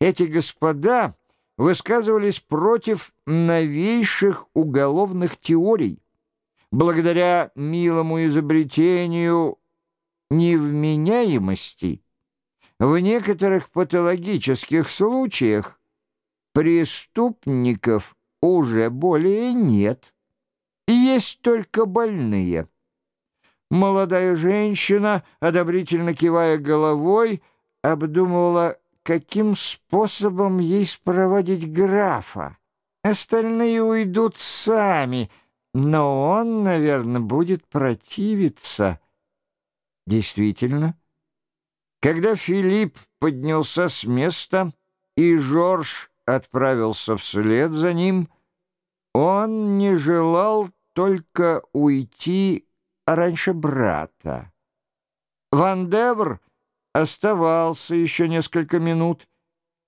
Эти господа высказывались против новейших уголовных теорий. Благодаря милому изобретению невменяемости в некоторых патологических случаях преступников уже более нет. Есть только больные. Молодая женщина, одобрительно кивая головой, обдумывала, каким способом ей спроводить графа. Остальные уйдут сами, но он, наверное, будет противиться. Действительно, когда Филипп поднялся с места и Жорж отправился вслед за ним, он не желал только уйти раньше брата. Ван Девр оставался еще несколько минут.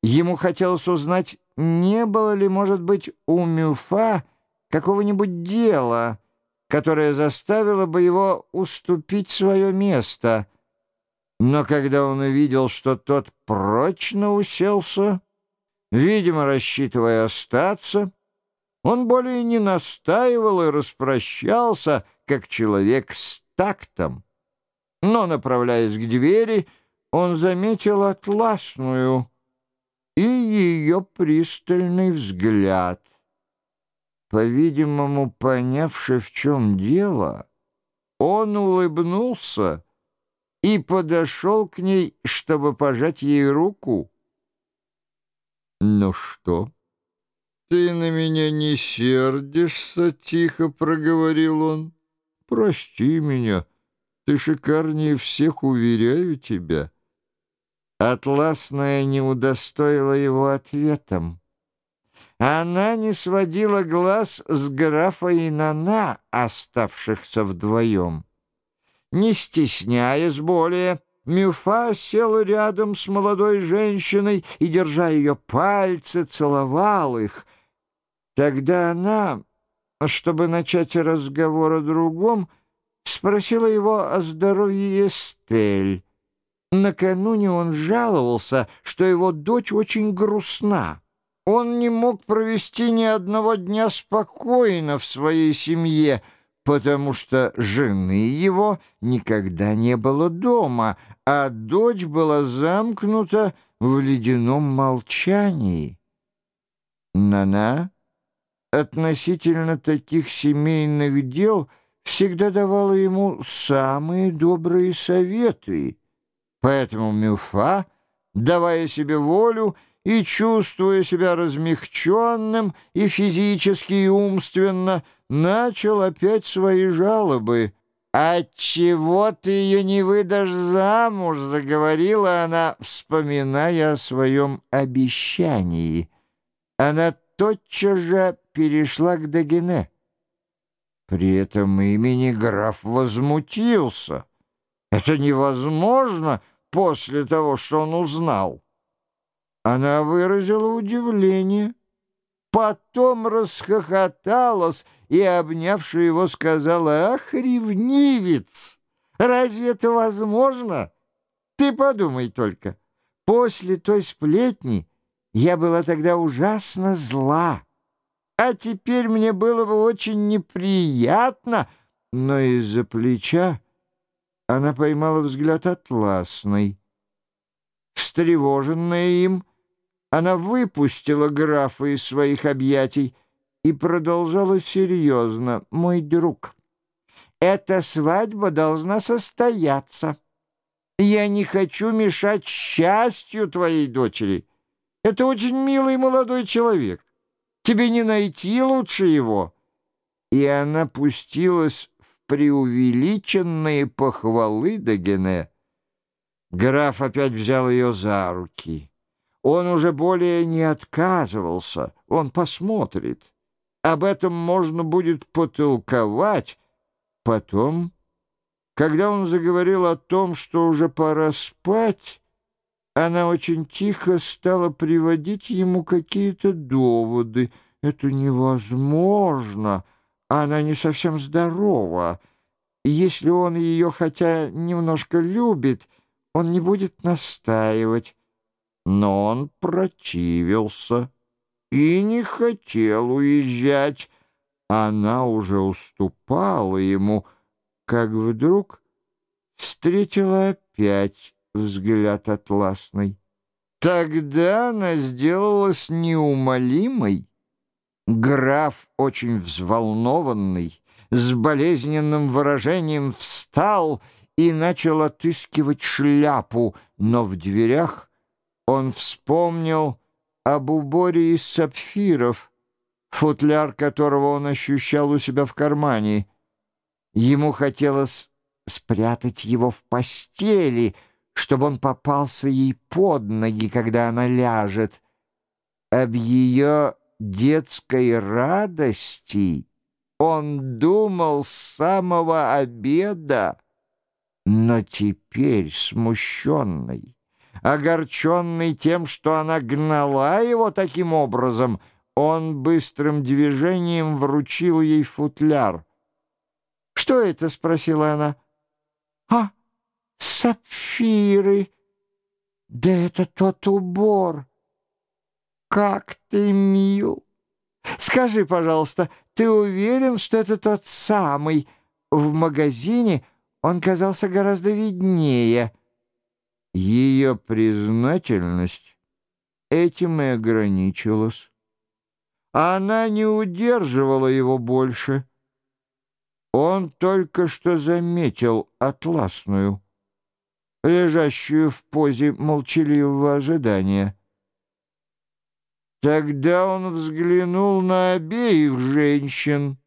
Ему хотелось узнать, не было ли, может быть, у Мюфа какого-нибудь дела, которое заставило бы его уступить свое место. Но когда он увидел, что тот прочно уселся, видимо, рассчитывая остаться, он более не настаивал и распрощался, как человек с тактом. Но, направляясь к двери, он заметил атласную и ее пристальный взгляд. По-видимому, понявши, в чем дело, он улыбнулся и подошел к ней, чтобы пожать ей руку. «Ну что?» «Ты на меня не сердишься?» — тихо проговорил он. «Прости меня, ты шикарнее всех, уверяю тебя». Атласная не удостоила его ответом. Она не сводила глаз с графа и Нана, оставшихся вдвоем. Не стесняясь более, Мюфа сел рядом с молодой женщиной и, держа ее пальцы, целовал их. Тогда она, чтобы начать разговор о другом, спросила его о здоровье Эстель. Накануне он жаловался, что его дочь очень грустна. Он не мог провести ни одного дня спокойно в своей семье, потому что жены его никогда не было дома, а дочь была замкнута в ледяном молчании. Нана относительно таких семейных дел всегда давала ему самые добрые советы, поэтому Мюфа, давая себе волю, и, чувствуя себя размягченным и физически, и умственно, начал опять свои жалобы. «Отчего ты ее не выдашь замуж?» — заговорила она, вспоминая о своем обещании. Она тотчас же перешла к Дагене. При этом имени граф возмутился. «Это невозможно после того, что он узнал». Она выразила удивление, потом расхохоталась и, обнявши его, сказала, «Ах, ревнивец! Разве это возможно? Ты подумай только, после той сплетни я была тогда ужасно зла, а теперь мне было бы очень неприятно, но из-за плеча она поймала взгляд атласный. Встревоженная им, она выпустила графа из своих объятий и продолжала серьезно. «Мой друг, эта свадьба должна состояться. Я не хочу мешать счастью твоей дочери. Это очень милый молодой человек. Тебе не найти лучше его». И она пустилась преувеличенные похвалы Дагене. Граф опять взял ее за руки. Он уже более не отказывался, он посмотрит. Об этом можно будет потолковать. Потом, когда он заговорил о том, что уже пора спать, она очень тихо стала приводить ему какие-то доводы. Это невозможно, она не совсем здорова. Если он ее хотя немножко любит, он не будет настаивать. но он противился и не хотел уезжать. Она уже уступала ему, как вдруг встретила опять взгляд атласный. Тогда она сделалась неумолимой. Граф, очень взволнованный, с болезненным выражением встал и начал отыскивать шляпу, но в дверях он вспомнил об уборе из сапфиров, футляр которого он ощущал у себя в кармане. Ему хотелось спрятать его в постели — чтобы он попался ей под ноги, когда она ляжет. Об ее детской радости он думал с самого обеда, но теперь смущенный, огорченный тем, что она гнала его таким образом, он быстрым движением вручил ей футляр. «Что это?» — спросила она. «А!» Сапфиры! Да это тот убор! Как ты мил! Скажи, пожалуйста, ты уверен, что это тот самый? В магазине он казался гораздо виднее. Ее признательность этим и ограничилась. Она не удерживала его больше. Он только что заметил атласную лежащую в позе молчаливого ожидания. Тогда он взглянул на обеих женщин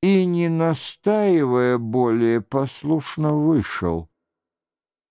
и, не настаивая более, послушно вышел.